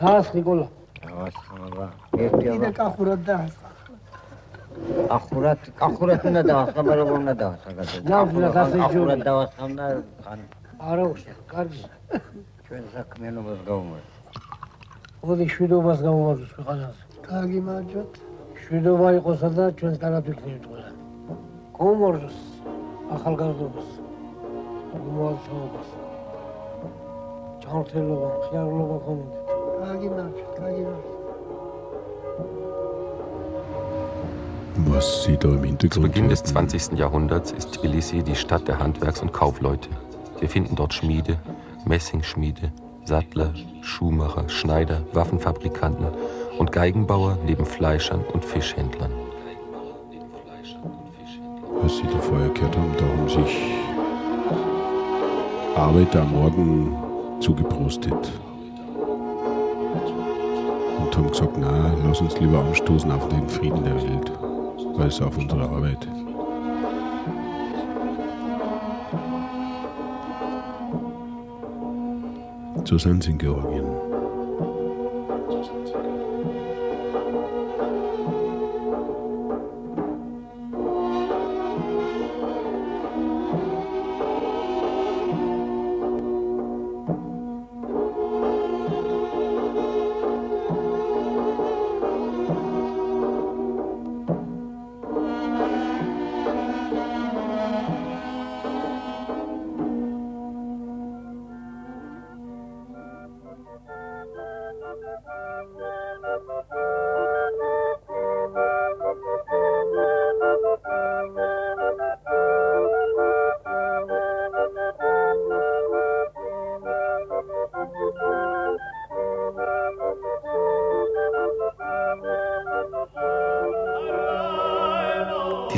დაასხიკოლა. დაასხა. კიდე კახურად დაასხა. ახურად ახურად უნდა დაასხა, მაგრამ უნდა დაასხა გადადა. ნახურად ასე ჯორი. ახურად დაასხა და ხან. არა, კარგი. ჩვენ საქმიანობას გავუმართ. ოდი შვიდობას გავუმართ ქვეყანას. კარგი მარჯვეთ. შვიდობა იყოსა და ჩვენ კარად ვიქნებით ყველა. კომორს ახალგაზრდობას. მოაცხადებს. ჩართელობა, ხიარულობა ხომ Was Sie da im Zu Hintergrund Beginn des hörten, 20. Jahrhunderts ist Tbilisi die Stadt der Handwerks- und Kaufleute. Wir finden dort Schmiede, Messingschmiede, Sattler, Schuhmacher, Schneider, Waffenfabrikanten und Geigenbauer neben Fleischern und Fischhändlern. was Sie da vorher gehört haben, da haben sich Arbeiter am Morgen zugeprostet und haben gesagt, na, lass uns lieber anstoßen auf den Frieden der Welt, als auf unsere Arbeit. So sind sie in Georgien.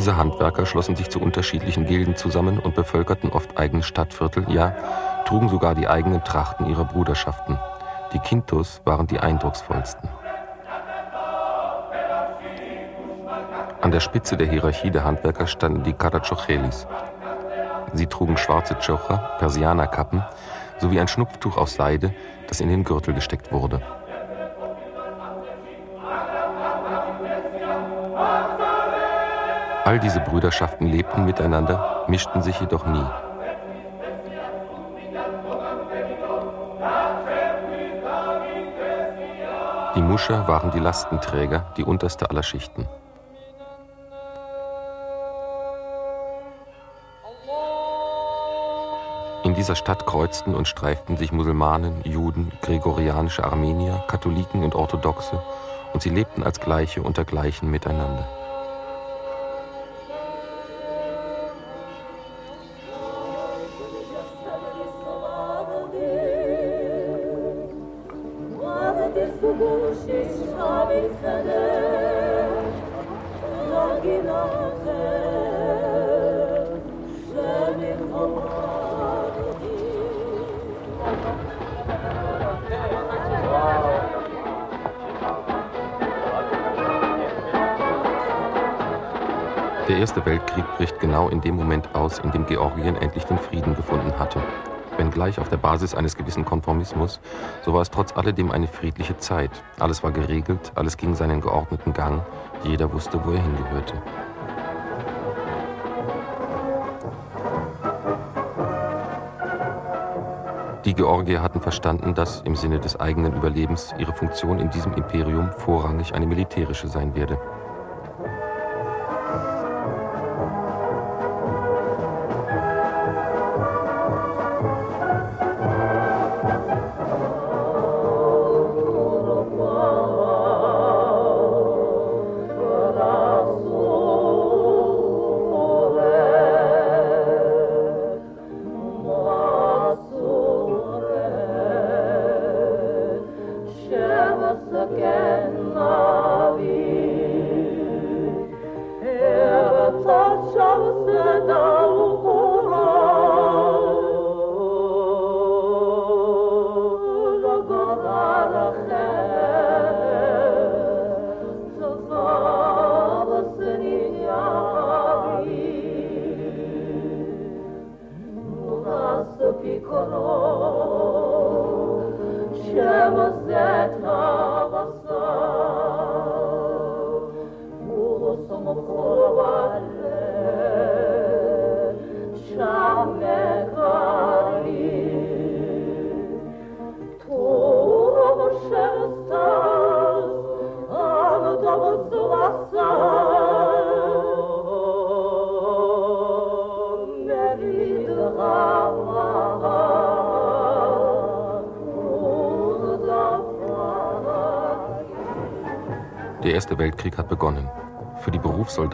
Diese Handwerker schlossen sich zu unterschiedlichen Gilden zusammen und bevölkerten oft eigene Stadtviertel, ja, trugen sogar die eigenen Trachten ihrer Bruderschaften. Die Quintos waren die eindrucksvollsten. An der Spitze der Hierarchie der Handwerker standen die Karachochelis. Sie trugen schwarze Chocha, Persianerkappen sowie ein Schnupftuch aus Seide, das in den Gürtel gesteckt wurde. All diese Brüderschaften lebten miteinander, mischten sich jedoch nie. Die Muscher waren die Lastenträger, die unterste aller Schichten. In dieser Stadt kreuzten und streiften sich Musulmanen, Juden, gregorianische Armenier, Katholiken und Orthodoxe, und sie lebten als Gleiche unter Gleichen miteinander. Georgien endlich den Frieden gefunden hatte. Wenngleich auf der Basis eines gewissen Konformismus, so war es trotz alledem eine friedliche Zeit. Alles war geregelt, alles ging seinen geordneten Gang, jeder wusste, wo er hingehörte. Die Georgier hatten verstanden, dass im Sinne des eigenen Überlebens ihre Funktion in diesem Imperium vorrangig eine militärische sein werde.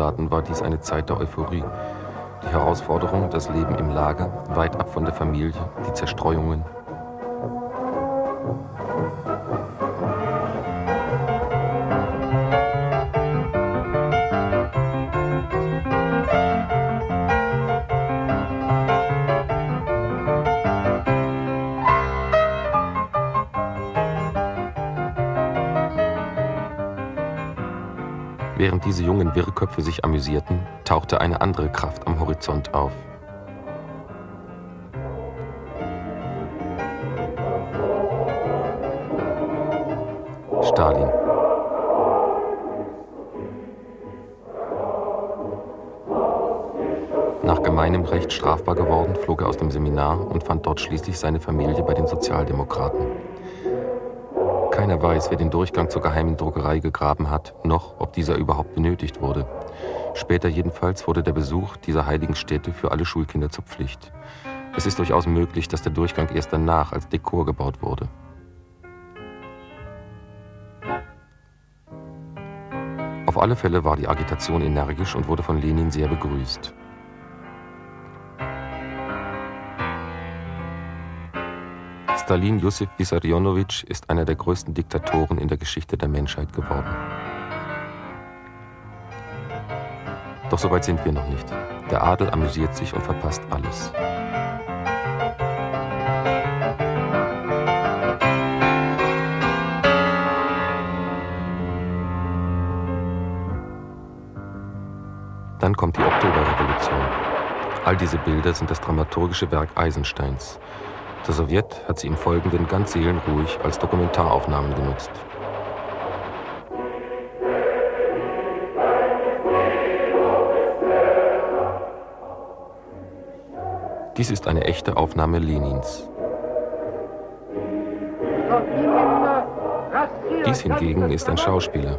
Berufssoldaten war dies eine Zeit der Euphorie. Die Herausforderung, das Leben im Lager, weit ab von der Familie, die Zerstreuungen, Während diese jungen Wirrköpfe sich amüsierten, tauchte eine andere Kraft am Horizont auf. Stalin. Nach gemeinem Recht strafbar geworden, flog er aus dem Seminar und fand dort schließlich seine Familie bei den Sozialdemokraten. Keiner weiß, wer den Durchgang zur geheimen Druckerei gegraben hat, noch ob dieser überhaupt benötigt wurde. Später jedenfalls wurde der Besuch dieser heiligen Stätte für alle Schulkinder zur Pflicht. Es ist durchaus möglich, dass der Durchgang erst danach als Dekor gebaut wurde. Auf alle Fälle war die Agitation energisch und wurde von Lenin sehr begrüßt. Stalin Josef Wissarionowitsch ist einer der größten Diktatoren in der Geschichte der Menschheit geworden. Doch so weit sind wir noch nicht. Der Adel amüsiert sich und verpasst alles. Dann kommt die Oktoberrevolution. All diese Bilder sind das dramaturgische Werk Eisensteins. Der Sowjet hat sie im Folgenden ganz seelenruhig als Dokumentaraufnahmen genutzt. Dies ist eine echte Aufnahme Lenins. Dies hingegen ist ein Schauspieler.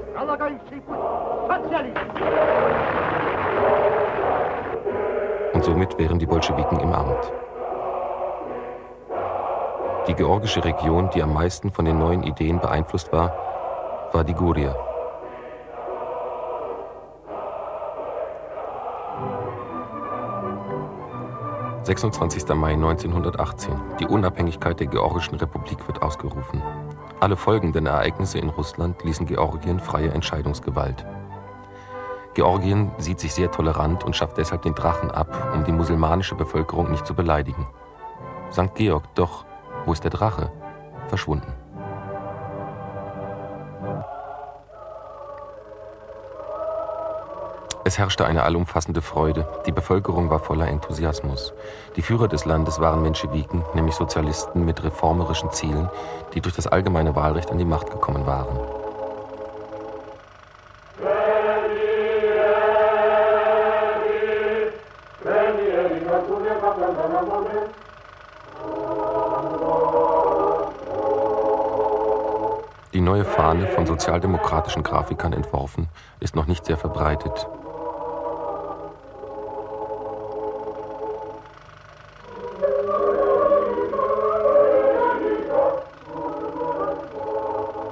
Und somit wären die Bolschewiken im Amt. Die georgische Region, die am meisten von den neuen Ideen beeinflusst war, war die Guria. »26. Mai 1918. Die Unabhängigkeit der Georgischen Republik wird ausgerufen. Alle folgenden Ereignisse in Russland ließen Georgien freie Entscheidungsgewalt. Georgien sieht sich sehr tolerant und schafft deshalb den Drachen ab, um die musulmanische Bevölkerung nicht zu beleidigen. St. Georg doch wo ist der Drache? Verschwunden. Es herrschte eine allumfassende Freude. Die Bevölkerung war voller Enthusiasmus. Die Führer des Landes waren Menschewiken, nämlich Sozialisten mit reformerischen Zielen, die durch das allgemeine Wahlrecht an die Macht gekommen waren. Neue Fahne von sozialdemokratischen Grafikern entworfen, ist noch nicht sehr verbreitet.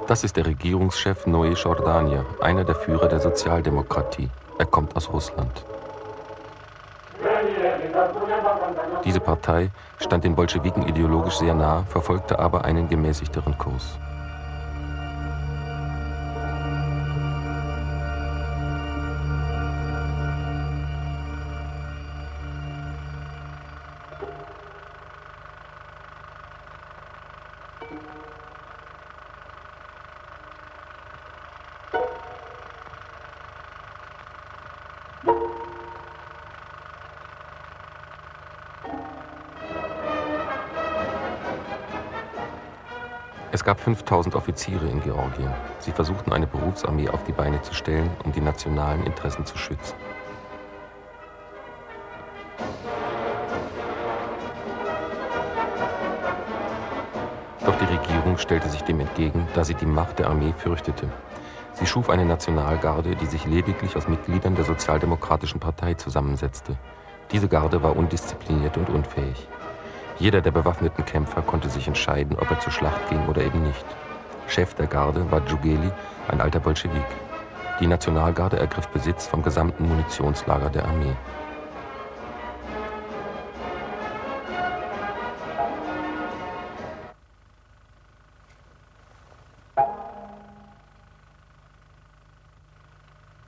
Das ist der Regierungschef Noé Jordania, einer der Führer der Sozialdemokratie. Er kommt aus Russland. Diese Partei stand den Bolschewiken ideologisch sehr nah, verfolgte aber einen gemäßigteren Kurs. Es gab 5000 Offiziere in Georgien. Sie versuchten eine Berufsarmee auf die Beine zu stellen, um die nationalen Interessen zu schützen. Doch die Regierung stellte sich dem entgegen, da sie die Macht der Armee fürchtete. Sie schuf eine Nationalgarde, die sich lediglich aus Mitgliedern der Sozialdemokratischen Partei zusammensetzte. Diese Garde war undiszipliniert und unfähig. Jeder der bewaffneten Kämpfer konnte sich entscheiden, ob er zur Schlacht ging oder eben nicht. Chef der Garde war Djugeli, ein alter Bolschewik. Die Nationalgarde ergriff Besitz vom gesamten Munitionslager der Armee.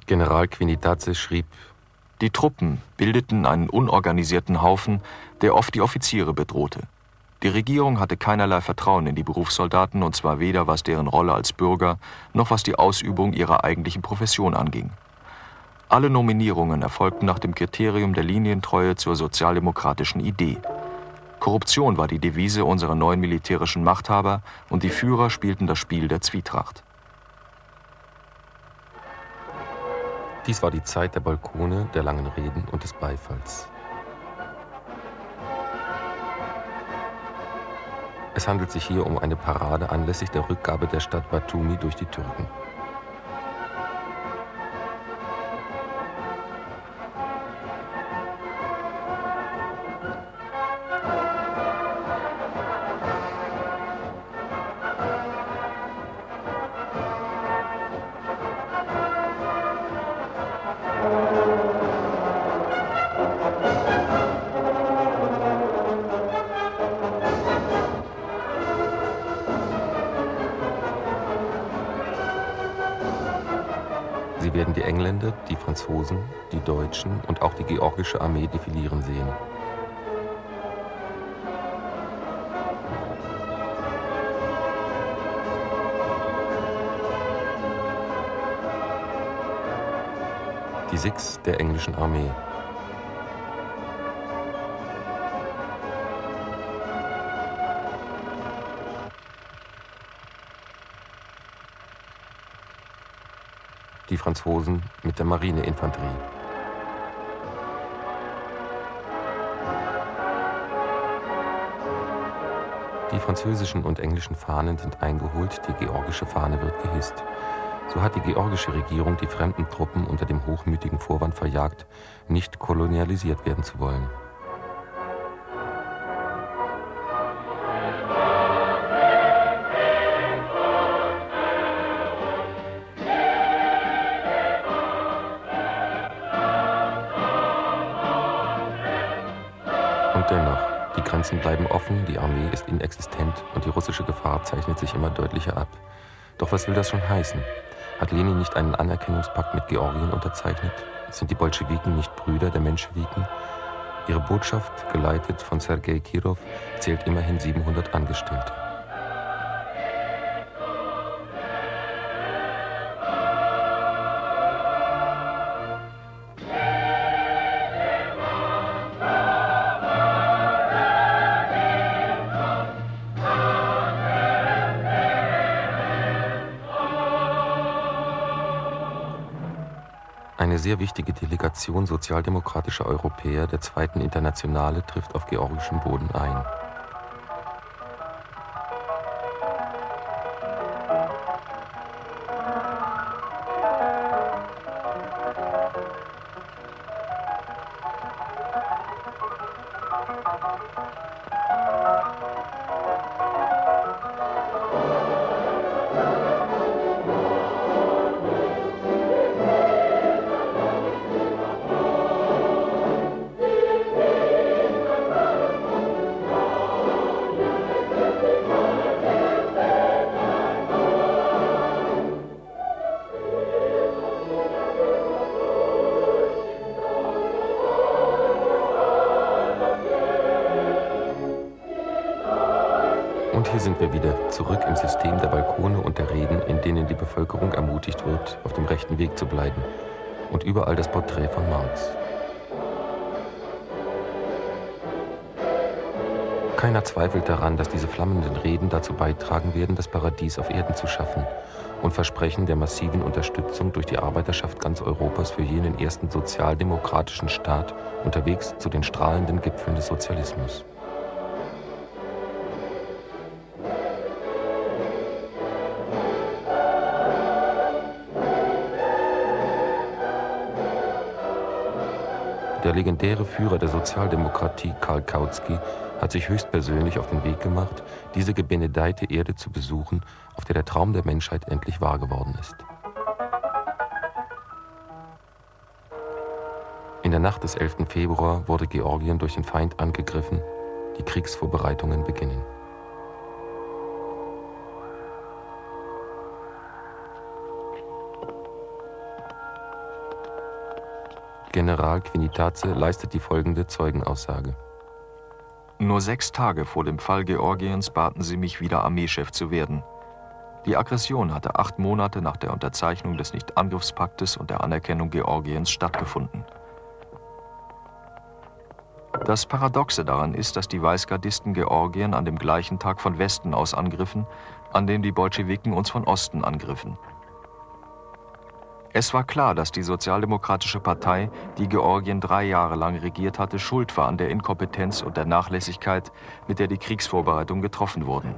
General Quinitaze schrieb, die Truppen bildeten einen unorganisierten Haufen, der oft die Offiziere bedrohte. Die Regierung hatte keinerlei Vertrauen in die Berufssoldaten, und zwar weder was deren Rolle als Bürger noch was die Ausübung ihrer eigentlichen Profession anging. Alle Nominierungen erfolgten nach dem Kriterium der Linientreue zur sozialdemokratischen Idee. Korruption war die Devise unserer neuen militärischen Machthaber, und die Führer spielten das Spiel der Zwietracht. Dies war die Zeit der Balkone, der langen Reden und des Beifalls. Es handelt sich hier um eine Parade anlässlich der Rückgabe der Stadt Batumi durch die Türken. Georgische Armee defilieren sehen. Die Six der englischen Armee. die Franzosen mit der Marineinfanterie. Die französischen und englischen Fahnen sind eingeholt, die georgische Fahne wird gehisst. So hat die georgische Regierung die fremden Truppen unter dem hochmütigen Vorwand verjagt, nicht kolonialisiert werden zu wollen. Grenzen bleiben offen, die Armee ist inexistent und die russische Gefahr zeichnet sich immer deutlicher ab. Doch was will das schon heißen? Hat Lenin nicht einen Anerkennungspakt mit Georgien unterzeichnet? Sind die Bolschewiken nicht Brüder der Menschewiken? Ihre Botschaft, geleitet von Sergei Kirov, zählt immerhin 700 Angestellte. Sehr wichtige Delegation sozialdemokratischer Europäer der Zweiten Internationale trifft auf georgischem Boden ein. Sind wir wieder zurück im System der Balkone und der Reden, in denen die Bevölkerung ermutigt wird, auf dem rechten Weg zu bleiben. Und überall das Porträt von Marx. Keiner zweifelt daran, dass diese flammenden Reden dazu beitragen werden, das Paradies auf Erden zu schaffen und versprechen der massiven Unterstützung durch die Arbeiterschaft ganz Europas für jenen ersten sozialdemokratischen Staat unterwegs zu den strahlenden Gipfeln des Sozialismus. Der legendäre Führer der Sozialdemokratie Karl Kautsky hat sich höchstpersönlich auf den Weg gemacht, diese gebenedeite Erde zu besuchen, auf der der Traum der Menschheit endlich wahr geworden ist. In der Nacht des 11. Februar wurde Georgien durch den Feind angegriffen. Die Kriegsvorbereitungen beginnen. General Quinitaze leistet die folgende Zeugenaussage. Nur sechs Tage vor dem Fall Georgiens baten sie mich, wieder Armeechef zu werden. Die Aggression hatte acht Monate nach der Unterzeichnung des Nichtangriffspaktes und der Anerkennung Georgiens stattgefunden. Das Paradoxe daran ist, dass die Weißgardisten Georgien an dem gleichen Tag von Westen aus angriffen, an dem die Bolschewiken uns von Osten angriffen. Es war klar, dass die Sozialdemokratische Partei, die Georgien drei Jahre lang regiert hatte, schuld war an der Inkompetenz und der Nachlässigkeit, mit der die Kriegsvorbereitungen getroffen wurden.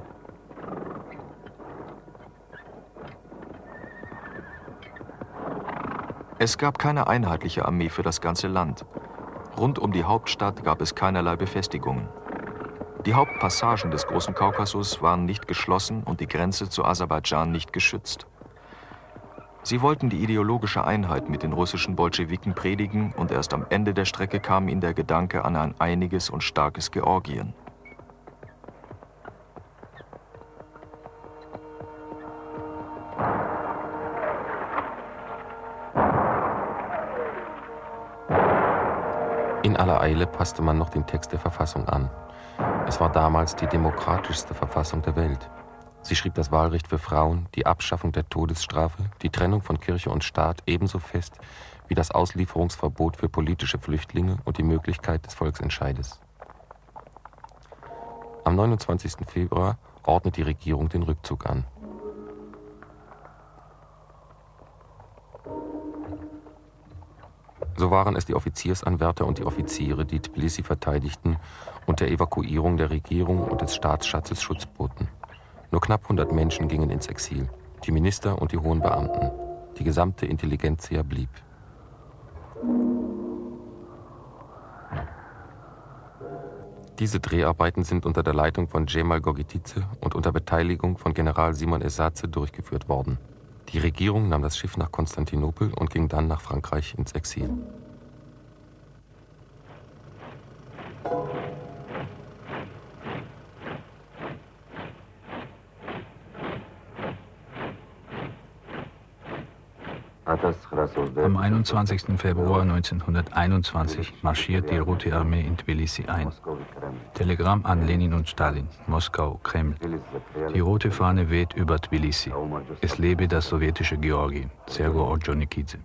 Es gab keine einheitliche Armee für das ganze Land. Rund um die Hauptstadt gab es keinerlei Befestigungen. Die Hauptpassagen des Großen Kaukasus waren nicht geschlossen und die Grenze zu Aserbaidschan nicht geschützt. Sie wollten die ideologische Einheit mit den russischen Bolschewiken predigen und erst am Ende der Strecke kam ihnen der Gedanke an ein einiges und starkes Georgien. In aller Eile passte man noch den Text der Verfassung an. Es war damals die demokratischste Verfassung der Welt. Sie schrieb das Wahlrecht für Frauen, die Abschaffung der Todesstrafe, die Trennung von Kirche und Staat ebenso fest wie das Auslieferungsverbot für politische Flüchtlinge und die Möglichkeit des Volksentscheides. Am 29. Februar ordnet die Regierung den Rückzug an. So waren es die Offiziersanwärter und die Offiziere, die Tbilisi verteidigten und der Evakuierung der Regierung und des Staatsschatzes Schutz boten. Nur knapp 100 Menschen gingen ins Exil. Die Minister und die hohen Beamten. Die gesamte Intelligenzia blieb. Diese Dreharbeiten sind unter der Leitung von Cemal Gogitice und unter Beteiligung von General Simon Esace durchgeführt worden. Die Regierung nahm das Schiff nach Konstantinopel und ging dann nach Frankreich ins Exil. Am 21. Februar 1921 marschiert die Rote Armee in Tbilisi ein. Telegramm an Lenin und Stalin, Moskau, Kreml. Die rote Fahne weht über Tbilisi. Es lebe das sowjetische Georgien, Sergo Orjonikidze.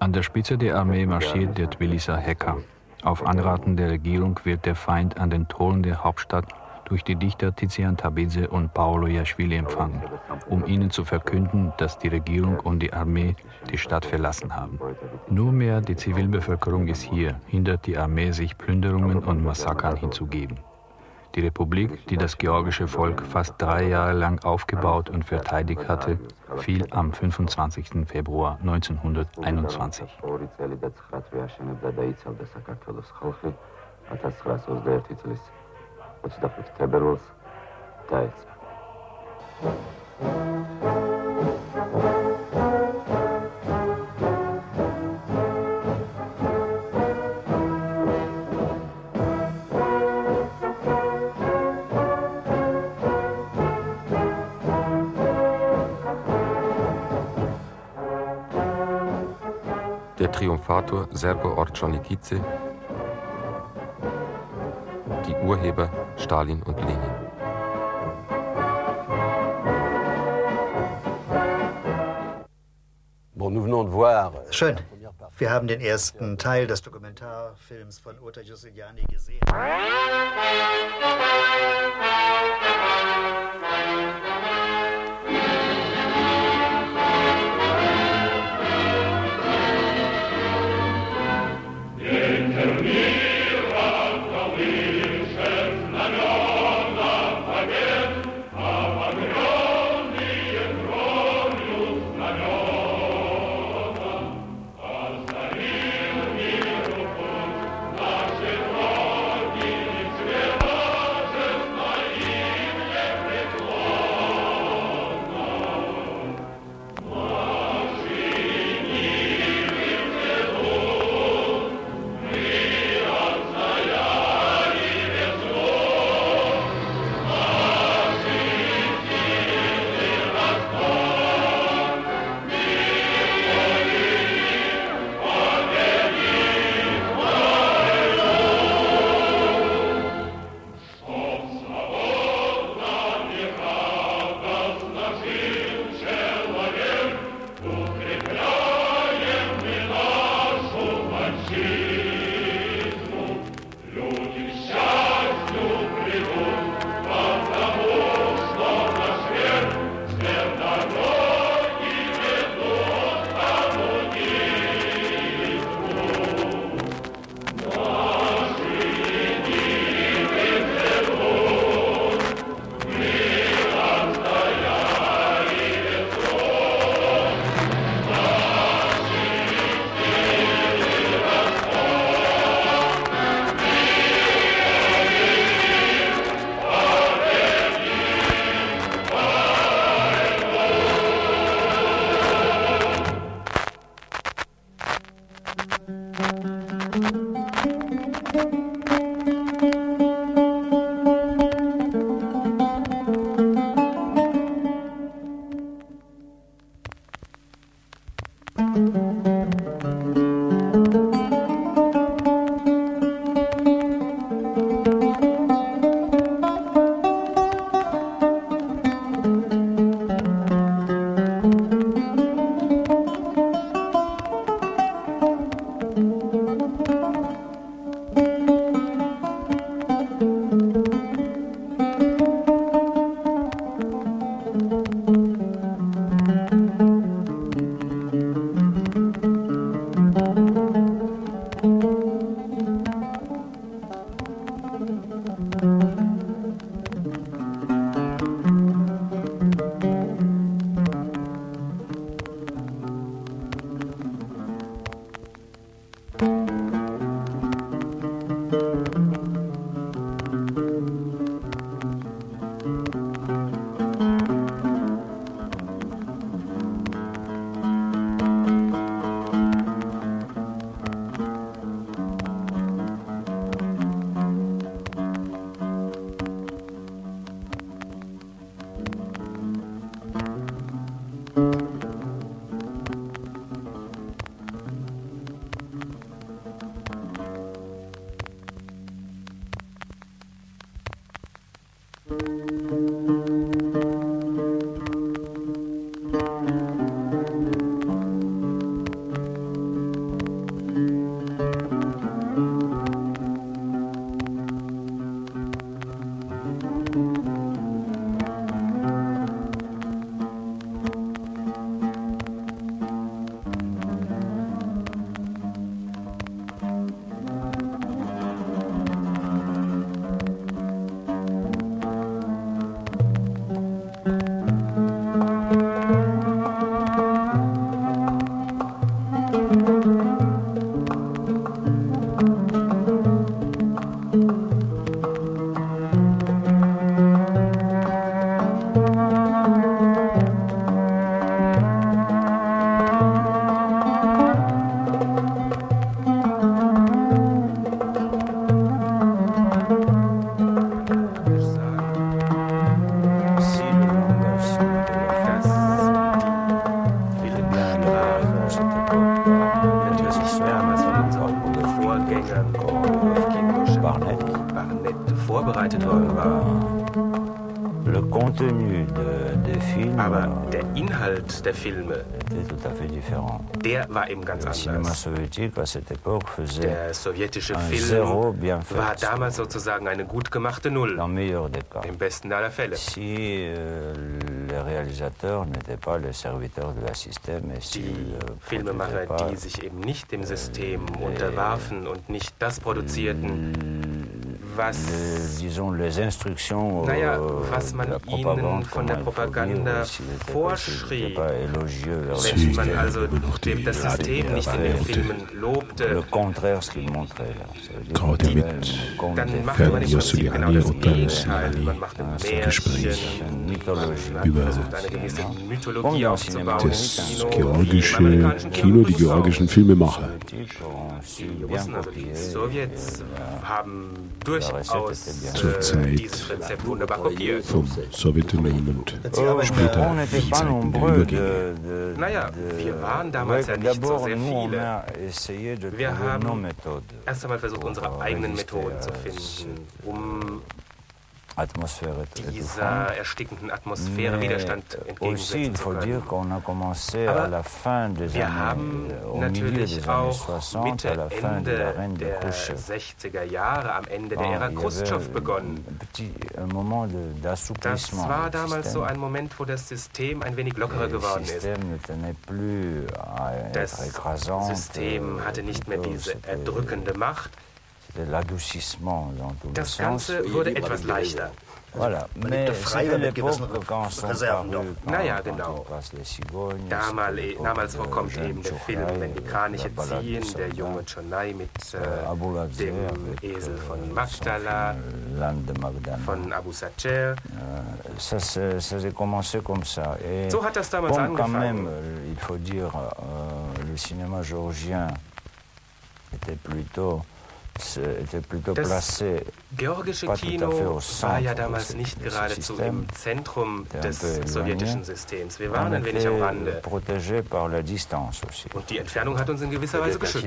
An der Spitze der Armee marschiert der Tbiliser Hacker. Auf Anraten der Regierung wird der Feind an den Toren der Hauptstadt durch die Dichter Tizian Tabidze und Paolo Jaschwili empfangen, um ihnen zu verkünden, dass die Regierung und die Armee die Stadt verlassen haben. Nur mehr die Zivilbevölkerung ist hier, hindert die Armee, sich Plünderungen und Massakern hinzugeben. Die Republik, die das georgische Volk fast drei Jahre lang aufgebaut und verteidigt hatte, fiel am 25. Februar 1921. Остатък Теберов, Таец. Der Triumphator Sergo Orcionikice Urheber Stalin und Lenin. Schön. Wir haben den ersten Teil des Dokumentarfilms von Uta Giussiniani gesehen. Der Filme, der war eben ganz anders. Der sowjetische Film war damals sozusagen eine gut gemachte Null, im besten aller Fälle. Die Filmemacher, die sich eben nicht dem System unterwarfen und nicht das produzierten, was, naja, was man ihnen von der Propaganda vorschrieb. Wenn man also dem, das System nicht in den Filmen lobte, Gerade mit dann machte man im Prinzip genau das Gegenteil. Man machte Märchen, über das georgische Kino, die georgischen Filmemacher. Die Russen, also die Sowjets, haben Zur äh, Zeit vom Sowjetunion und später die Zeiten der Übergänge. Naja, wir waren damals ja nicht so sehr viele. Wir haben erst einmal versucht, unsere eigenen Methoden zu finden, um dieser erstickenden Atmosphäre Widerstand entgegensetzen zu können. Wir haben natürlich auch Mitte, Ende der 60er Jahre, am Ende der Ära Khrushchev begonnen. Das war damals so ein Moment, wo das System ein wenig lockerer geworden ist. Das System hatte nicht mehr diese erdrückende Macht. Das Ganze wurde etwas leichter. Man lebte freier mit gewissen Reserven doch. Naja, genau. Damals, damals vorkommt eben der Film, wenn die Kraniche ziehen, der junge Chonai mit äh, dem Esel von Magdala, von Abu Sacher. So hat das damals angefangen. il faut dire, euh, le cinéma géorgien était plutôt Das georgische Kino war ja damals nicht geradezu im Zentrum des sowjetischen Systems. Wir waren ein wenig am Rande. Und die Entfernung hat uns in gewisser Weise geschützt.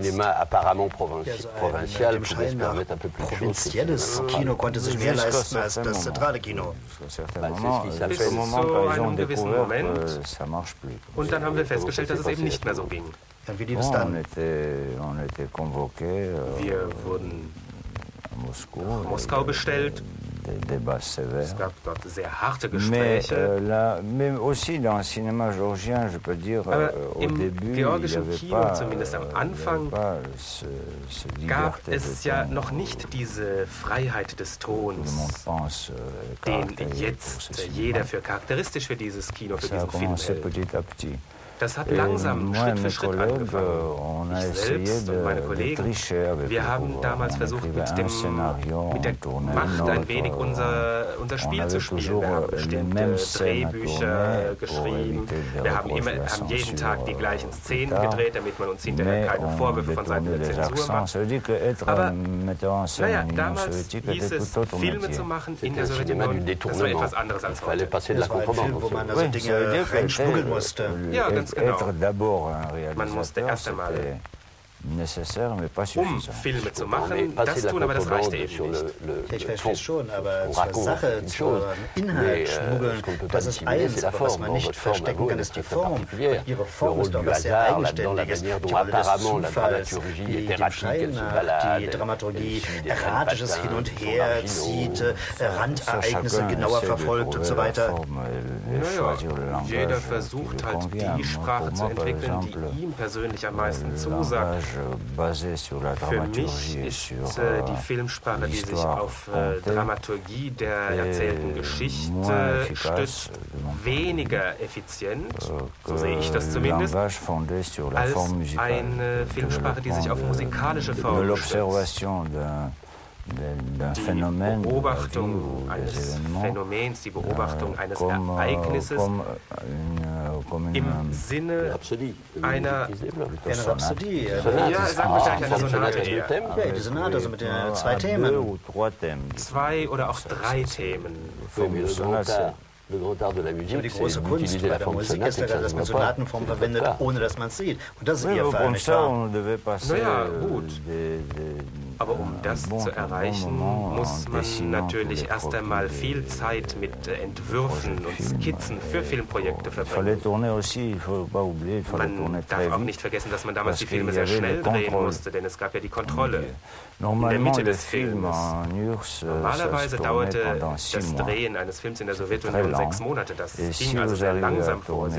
Schein nach provinzielles Kino konnte sich mehr leisten als das zentrale Kino. Bis zu einem gewissen Moment. Und dann haben wir festgestellt, dass es eben nicht mehr so ging. Wie lief es dann? Wir wurden nach Moskau bestellt. Es gab dort sehr harte Gespräche. Aber im georgischen Kino, zumindest am Anfang, gab es ja noch nicht diese Freiheit des Tons, den jetzt jeder für charakteristisch für dieses Kino, für diesen Film hält. Das hat langsam, Schritt für Schritt angefangen. Ich selbst und meine Kollegen, wir haben damals versucht, mit, dem, mit der Macht ein wenig unser, unser Spiel zu spielen. Wir haben bestimmte Drehbücher geschrieben. Wir haben, immer, haben jeden Tag die gleichen Szenen gedreht, damit man uns hinterher keine Vorwürfe von Seiten der Zensur macht. Aber naja, damals hieß es, Filme zu machen in der Sowjetunion, das war etwas anderes als heute. Das war ein Film, wo man also Dinge reinschmuggeln musste. Ja, ganz genau. Man musste erst einmal um Filme zu machen, das tun, aber das reichte eben nicht. Ich verstehe es schon, aber zur Sache, zum Inhalt schmuggeln, das ist eins, aber was man nicht verstecken kann, ist die Form. Und ihre Form ist doch was sehr Eigenständiges. Die Rolle des Zufalls, die, die Schein die Dramaturgie, Erratisches hin und her zieht, Randereignisse genauer verfolgt und so weiter. Naja, jeder versucht halt die Sprache zu entwickeln, die ihm persönlich am meisten zusagt. Für mich ist äh, die Filmsprache, die sich auf äh, Dramaturgie der erzählten Geschichte stützt, weniger effizient, so sehe ich das zumindest, als eine Filmsprache, die sich auf musikalische Formen stützt. Die Beobachtung eines Phänomens, die Beobachtung eines Ereignisses im Sinne einer Eine Rhapsodie. Ja, sagen wir gleich eine Sonate eher. Ja, die Sonate, also mit den zwei Themen. Zwei oder auch drei Themen. Aber die große Kunst bei der Musik ist ja, dass man Sonatenform verwendet, ohne dass man es sieht. Und das ist ihr Fall, nicht wahr? Naja, gut. Aber um das zu erreichen, muss man natürlich erst einmal viel Zeit mit Entwürfen und Skizzen für Filmprojekte verbringen. Man darf auch nicht vergessen, dass man damals die Filme sehr schnell drehen musste, denn es gab ja die Kontrolle in der Mitte des Films. Normalerweise dauerte das Drehen eines Films in der Sowjetunion sechs Monate. Das ging also sehr langsam vor.